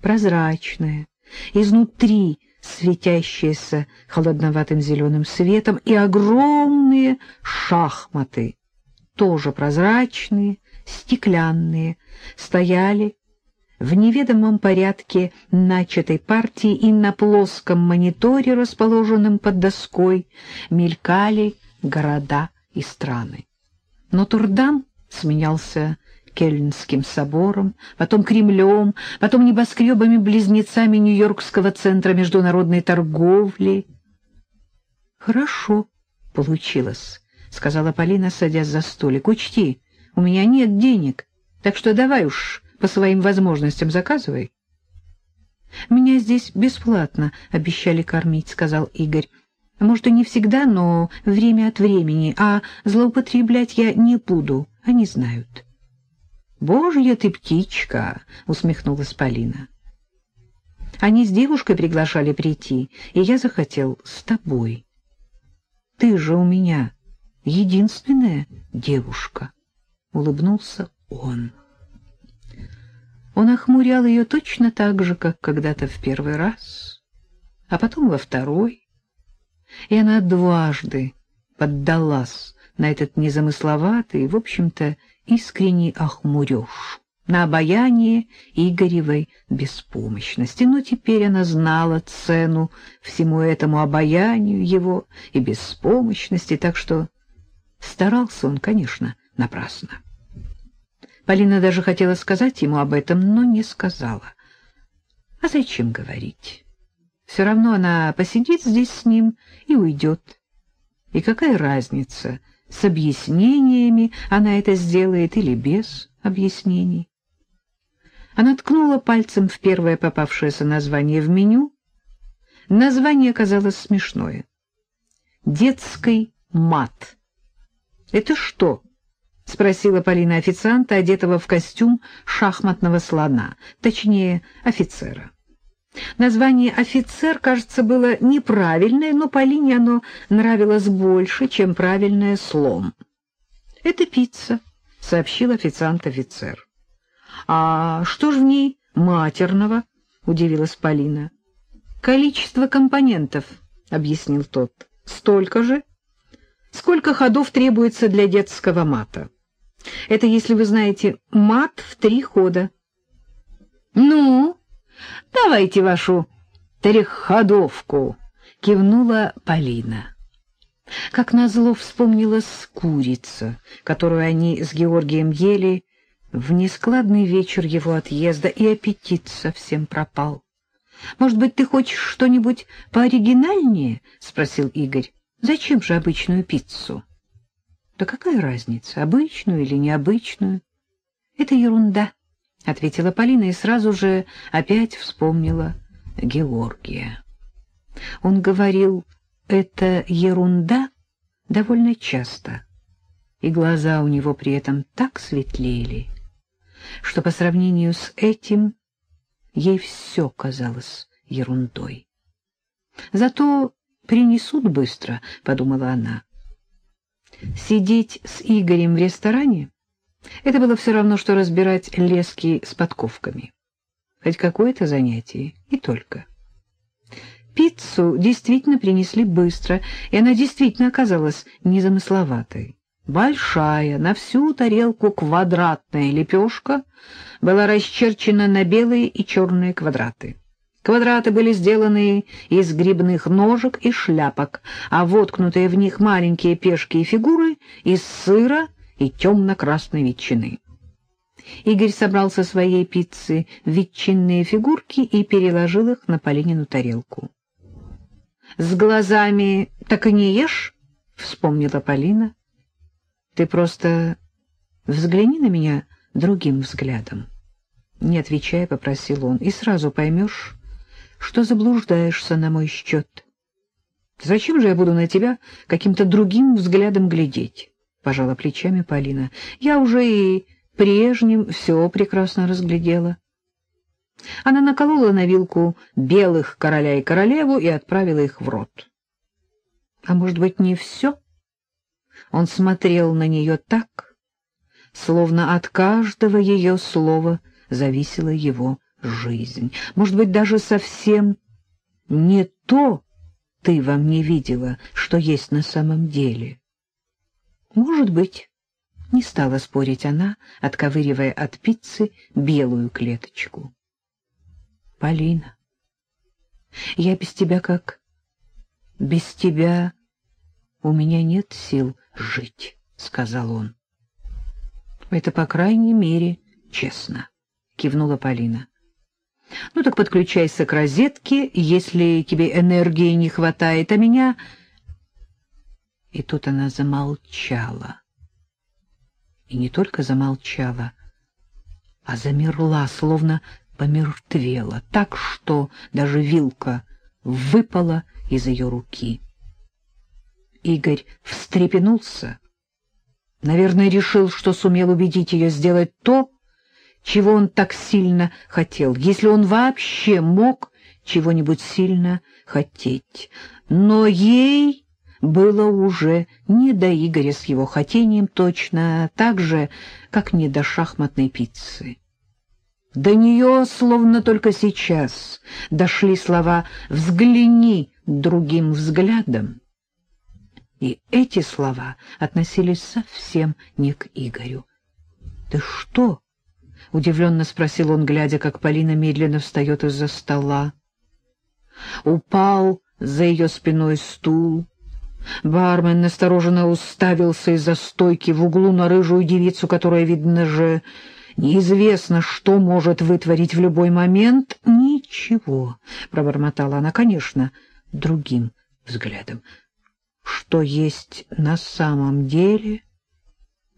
прозрачное, изнутри светящееся холодноватым зеленым светом, и огромные шахматы, тоже прозрачные, стеклянные, стояли в неведомом порядке начатой партии и на плоском мониторе, расположенном под доской, мелькали города и страны. Но Турдам сменялся Кельнским собором, потом Кремлем, потом небоскребами-близнецами Нью-Йоркского центра международной торговли. «Хорошо получилось», — сказала Полина, садясь за столик. «Учти, у меня нет денег, так что давай уж по своим возможностям заказывай». «Меня здесь бесплатно обещали кормить», — сказал Игорь. «Может, и не всегда, но время от времени, а злоупотреблять я не буду, они знают». «Божья ты птичка!» — усмехнулась Полина. «Они с девушкой приглашали прийти, и я захотел с тобой. Ты же у меня единственная девушка», — улыбнулся он. Он охмурял ее точно так же, как когда-то в первый раз, а потом во второй, и она дважды поддалась на этот незамысловатый, в общем-то, искренний охмуреж, на обаяние Игоревой беспомощности. Но теперь она знала цену всему этому обаянию его и беспомощности, так что старался он, конечно, напрасно. Полина даже хотела сказать ему об этом, но не сказала. А зачем говорить? Все равно она посидит здесь с ним и уйдет. И какая разница, с объяснениями она это сделает или без объяснений. Она ткнула пальцем в первое попавшееся название в меню. Название оказалось смешное. «Детский мат». «Это что?» — спросила Полина официанта, одетого в костюм шахматного слона, точнее, офицера. Название «офицер», кажется, было неправильное, но Полине оно нравилось больше, чем правильное «слон». «Это пицца», — сообщил официант-офицер. «А что ж в ней матерного?» — удивилась Полина. «Количество компонентов», — объяснил тот. «Столько же? Сколько ходов требуется для детского мата?» «Это, если вы знаете, мат в три хода». «Ну?» Давайте вашу трехходовку, — кивнула Полина. Как назло вспомнилась курица, которую они с Георгием ели в нескладный вечер его отъезда, и аппетит совсем пропал. — Может быть, ты хочешь что-нибудь пооригинальнее? — спросил Игорь. — Зачем же обычную пиццу? — Да какая разница, обычную или необычную? — Это ерунда. — ответила Полина и сразу же опять вспомнила Георгия. Он говорил «это ерунда» довольно часто, и глаза у него при этом так светлели, что по сравнению с этим ей все казалось ерундой. «Зато принесут быстро», — подумала она. Сидеть с Игорем в ресторане это было все равно, что разбирать лески с подковками. Хоть какое-то занятие, и только. Пиццу действительно принесли быстро, и она действительно оказалась незамысловатой. Большая, на всю тарелку квадратная лепешка была расчерчена на белые и черные квадраты. Квадраты были сделаны из грибных ножек и шляпок, а воткнутые в них маленькие пешки и фигуры из сыра и темно-красной ветчины. Игорь собрал со своей пиццы ветчинные фигурки и переложил их на Полинину тарелку. — С глазами так и не ешь? — вспомнила Полина. — Ты просто взгляни на меня другим взглядом. Не отвечая, попросил он, — и сразу поймешь, что заблуждаешься на мой счет. Зачем же я буду на тебя каким-то другим взглядом глядеть? — пожала плечами Полина. — Я уже и прежним все прекрасно разглядела. Она наколола на вилку белых короля и королеву и отправила их в рот. — А может быть, не все? Он смотрел на нее так, словно от каждого ее слова зависела его жизнь. Может быть, даже совсем не то ты во мне видела, что есть на самом деле. Может быть, не стала спорить она, отковыривая от пиццы белую клеточку. Полина, я без тебя как... Без тебя у меня нет сил жить, — сказал он. Это, по крайней мере, честно, — кивнула Полина. Ну так подключайся к розетке, если тебе энергии не хватает, а меня... И тут она замолчала. И не только замолчала, а замерла, словно помертвела, так что даже вилка выпала из ее руки. Игорь встрепенулся, наверное, решил, что сумел убедить ее сделать то, чего он так сильно хотел, если он вообще мог чего-нибудь сильно хотеть. Но ей было уже не до Игоря с его хотением точно так же, как не до шахматной пиццы. До нее, словно только сейчас, дошли слова «взгляни другим взглядом». И эти слова относились совсем не к Игорю. «Ты что?» — удивленно спросил он, глядя, как Полина медленно встает из-за стола. Упал за ее спиной стул. Бармен настороженно уставился из-за стойки в углу на рыжую девицу, которая, видно же, неизвестно, что может вытворить в любой момент. «Ничего», — пробормотала она, — «конечно, другим взглядом. Что есть на самом деле?»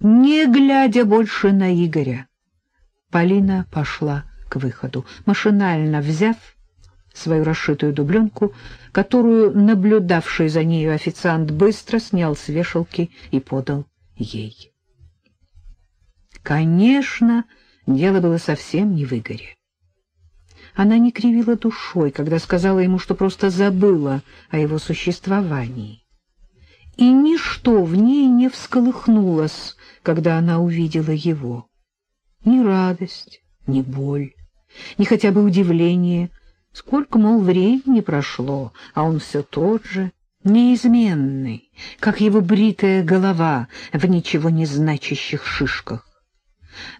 Не глядя больше на Игоря, Полина пошла к выходу, машинально взяв свою расшитую дубленку, которую наблюдавший за нею официант быстро снял с вешалки и подал ей. Конечно, дело было совсем не в Игоре. Она не кривила душой, когда сказала ему, что просто забыла о его существовании. И ничто в ней не всколыхнулось, когда она увидела его ни радость, ни боль, ни хотя бы удивление. Сколько, мол, времени прошло, а он все тот же, неизменный, как его бритая голова в ничего не значащих шишках.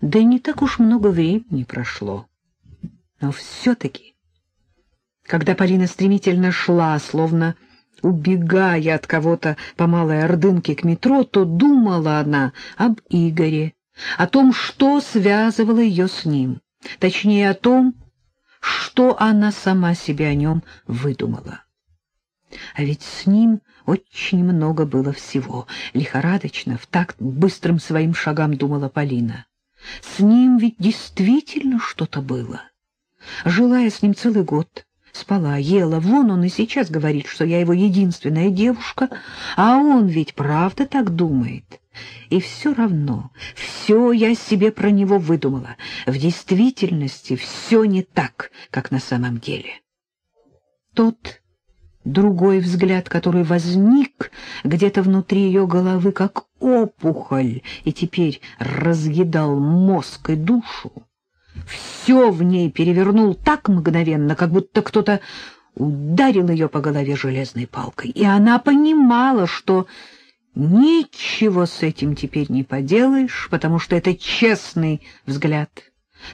Да и не так уж много времени прошло. Но все-таки, когда Полина стремительно шла, словно убегая от кого-то по малой ордынке к метро, то думала она об Игоре, о том, что связывало ее с ним, точнее о том, что она сама себе о нем выдумала. А ведь с ним очень много было всего. Лихорадочно, в такт быстрым своим шагам думала Полина. С ним ведь действительно что-то было. Жила я с ним целый год, спала, ела. Вон он и сейчас говорит, что я его единственная девушка, а он ведь правда так думает. И все равно, все я себе про него выдумала. В действительности все не так, как на самом деле. Тот другой взгляд, который возник где-то внутри ее головы, как опухоль, и теперь разъедал мозг и душу, все в ней перевернул так мгновенно, как будто кто-то ударил ее по голове железной палкой. И она понимала, что ничего с этим теперь не поделаешь, потому что это честный взгляд,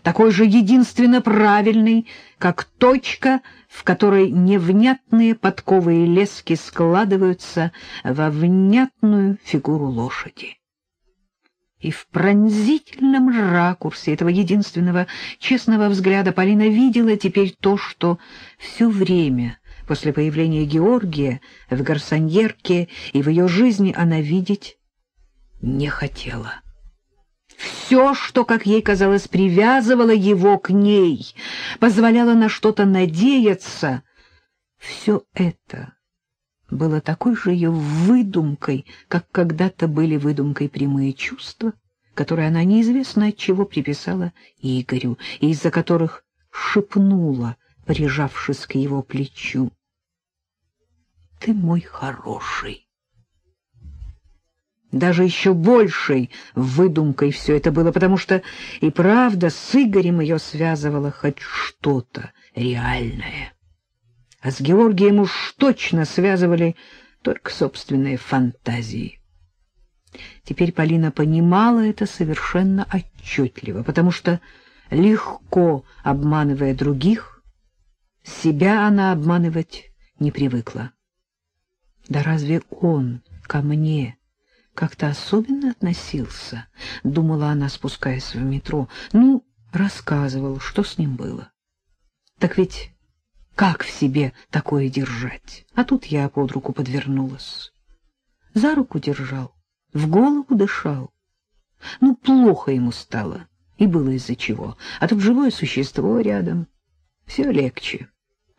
такой же единственно правильный, как точка, в которой невнятные подковые лески складываются во внятную фигуру лошади и в пронзительном ракурсе этого единственного честного взгляда Полина видела теперь то, что все время после появления Георгия в гарсоньерке и в ее жизни она видеть не хотела. Все, что, как ей казалось, привязывало его к ней, позволяло на что-то надеяться, все это было такой же ее выдумкой, как когда-то были выдумкой прямые чувства, которые она неизвестно от чего приписала Игорю, и из-за которых шепнула, прижавшись к его плечу. «Ты мой хороший». даже еще большей выдумкой все это было, потому что и правда с Игорем ее связывало хоть что-то реальное. А с Георгием уж точно связывали только собственные фантазии. Теперь Полина понимала это совершенно отчетливо, потому что, легко обманывая других, себя она обманывать не привыкла. Да разве он ко мне как-то особенно относился, думала она, спускаясь в метро. Ну, рассказывал, что с ним было. Так ведь как в себе такое держать? А тут я под руку подвернулась. За руку держал, в голову дышал. Ну, плохо ему стало, и было из-за чего. А тут живое существо рядом. Все легче.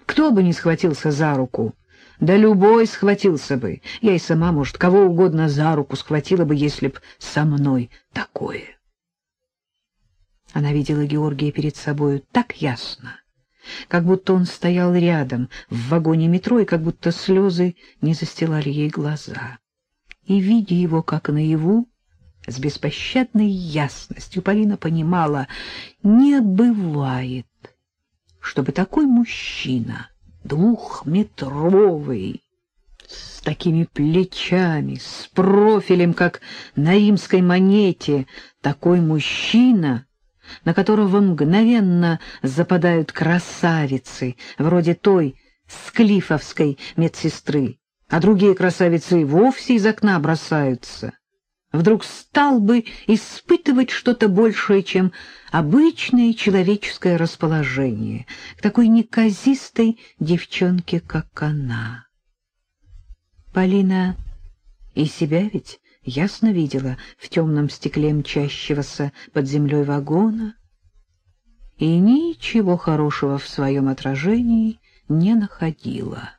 Кто бы ни схватился за руку, да любой схватился бы. Я и сама, может, кого угодно за руку схватила бы, если б со мной такое. Она видела Георгия перед собою так ясно, как будто он стоял рядом в вагоне метро, и как будто слезы не застилали ей глаза. И, видя его как наяву, с беспощадной ясностью Полина понимала, не бывает, чтобы такой мужчина двухметровый, с такими плечами, с профилем, как на римской монете, такой мужчина, на которого мгновенно западают красавицы, вроде той склифовской медсестры, а другие красавицы вовсе из окна бросаются вдруг стал бы испытывать что-то большее, чем обычное человеческое расположение к такой неказистой девчонке, как она. Полина и себя ведь ясно видела в темном стекле мчащегося под землей вагона и ничего хорошего в своем отражении не находила.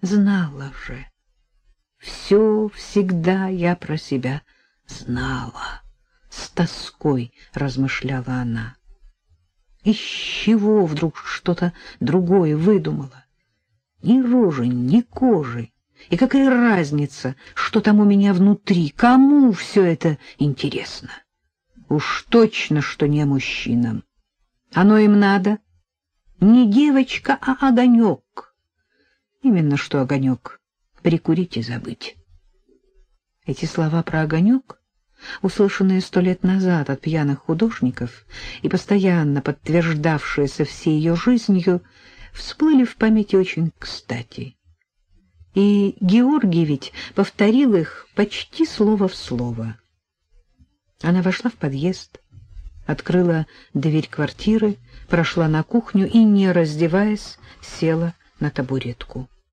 Знала же, все всегда я про себя знала. С тоской размышляла она. Из чего вдруг что-то другое выдумала? Ни рожи, ни кожи. И какая разница, что там у меня внутри? Кому все это интересно? Уж точно, что не мужчинам. Оно им надо. Не девочка, а огонек. Именно что огонек прикурить и забыть. Эти слова про огонек, услышанные сто лет назад от пьяных художников и постоянно подтверждавшиеся всей ее жизнью, всплыли в памяти очень кстати. И Георгий ведь повторил их почти слово в слово. Она вошла в подъезд, открыла дверь квартиры, прошла на кухню и, не раздеваясь, села на табуретку.